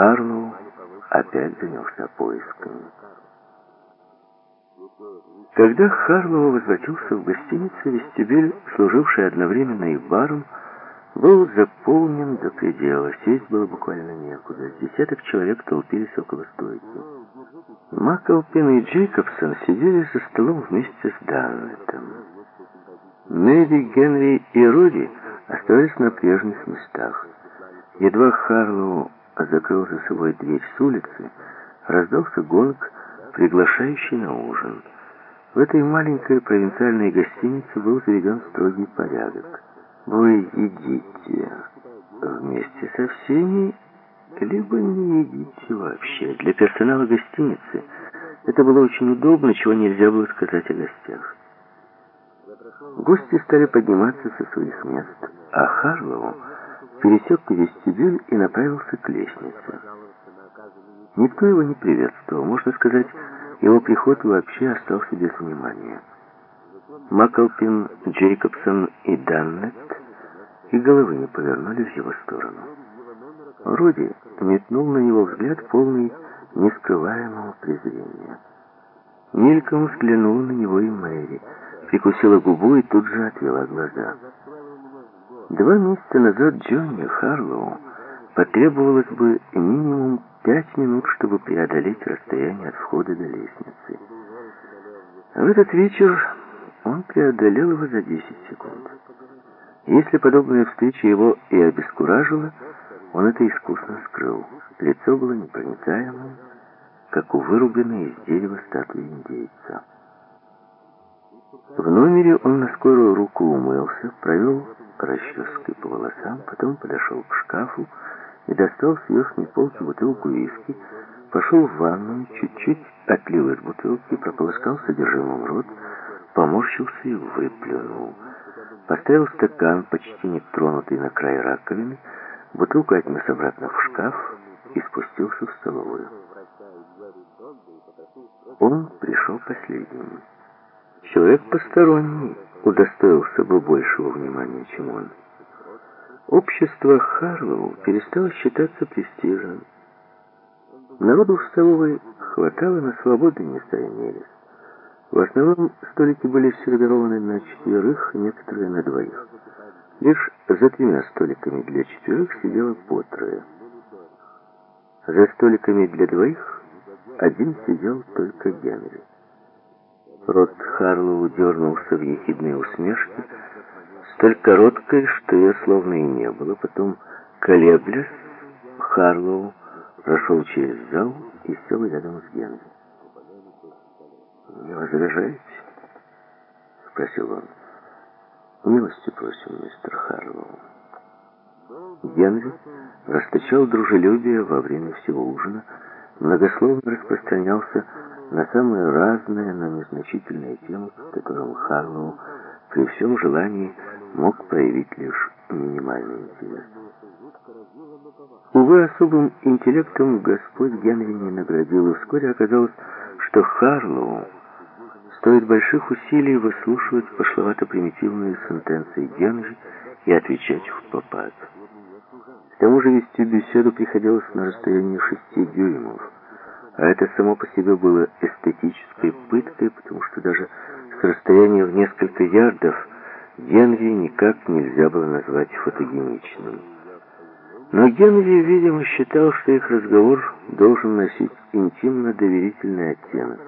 Харлоу опять занялся поисками. Когда Харлоу возвратился в гостиницу, вестибюль, служивший одновременно и баром, был заполнен до предела. Сесть было буквально некуда. Десяток человек толпились около стойки. Макалпин и Джейкобсон сидели за столом вместе с Даннетом. Мэри, Генри и Руди оставались на прежних местах. Едва Харлоу закрыл за собой дверь с улицы, раздался гонг, приглашающий на ужин. В этой маленькой провинциальной гостинице был заведен строгий порядок. Вы едите вместе со всеми, либо не едите вообще. Для персонала гостиницы это было очень удобно, чего нельзя было сказать о гостях. Гости стали подниматься со своих мест, а Харлоу пересек вестибюль и направился к лестнице. Никто его не приветствовал, можно сказать, его приход вообще остался без внимания. Маклпин, Джейкобсон и Даннет и головы не повернули в его сторону. Руди метнул на него взгляд, полный нескрываемого презрения. Мельком взглянул на него и Мэри, прикусила губу и тут же отвела глаза. Два месяца назад Джонни Харлоу потребовалось бы минимум пять минут, чтобы преодолеть расстояние от входа до лестницы. В этот вечер он преодолел его за 10 секунд. Если подобная встреча его и обескуражила, он это искусно скрыл. Лицо было непроницаемым, как у вырубленной из дерева статуи индейца. В номере он на скорую руку умылся, провел расческой по волосам, потом подошел к шкафу и достал с верхней полки бутылку виски, пошел в ванную, чуть-чуть отлил из бутылки, прополоскал содержимым рот, поморщился и выплюнул. Поставил стакан, почти не тронутый на край раковины, бутылку отнес обратно в шкаф и спустился в столовую. Он пришел последним. Человек посторонний удостоился бы большего внимания, чем он. Общество Харлоу перестало считаться престижным. Народу в столовой хватало, на свободные места имелись. В основном столики были сервированы на четверых, некоторые на двоих. Лишь за тремя столиками для четверых сидело по трое. За столиками для двоих один сидел только Генри. Рот Харлоу дернулся в ехидные усмешки, столь короткой, что ее словно и не было. Потом, колеблясь, Харлоу прошел через зал и сел рядом с Генри. «Не возражаете?» — спросил он. «Милости просим, мистер Харлоу». Генри расточал дружелюбие во время всего ужина, многословно распространялся на самые разные, но незначительные темы, к которым Харлоу при всем желании мог проявить лишь минимальный интерес. Увы, особым интеллектом Господь Генри не наградил, и вскоре оказалось, что Харлоу стоит больших усилий выслушивать пошловато-примитивные сентенции Генри и отвечать в попад. К тому же вести беседу приходилось на расстоянии шести дюймов, а это само по себе было эстетической пыткой, потому что даже с расстояния в несколько ярдов Генри никак нельзя было назвать фотогеничным. Но Генри, видимо, считал, что их разговор должен носить интимно-доверительный оттенок.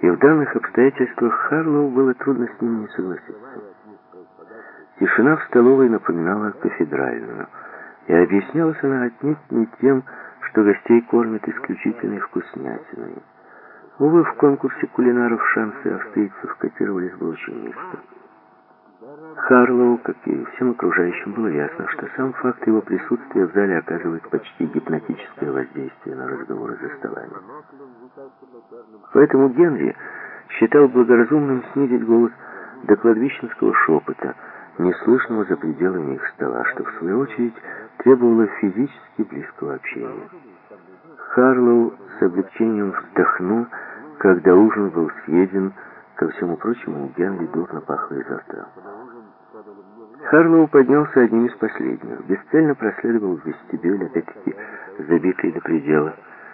И в данных обстоятельствах Харлоу было трудно с ним не согласиться. Тишина в столовой напоминала кафедральную, и объяснялась она отнюдь не тем, что гостей кормят исключительной вкуснятиной. Увы, в конкурсе кулинаров шансы австрийцев котировались бы очень низко. Харлоу, как и всем окружающим, было ясно, что сам факт его присутствия в зале оказывает почти гипнотическое воздействие на разговоры за столами. Поэтому Генри считал благоразумным снизить голос до кладбищенского шепота, неслышного за пределами их стола, что, в свою очередь, требовало физически близкого общения. Харлоу с облегчением вздохнул, когда ужин был съеден, ко всему прочему, у Генри дурно пахло изо рта. Харлоу поднялся одним из последних. Бесцельно проследовал в вестибюль, опять-таки забитый до предела.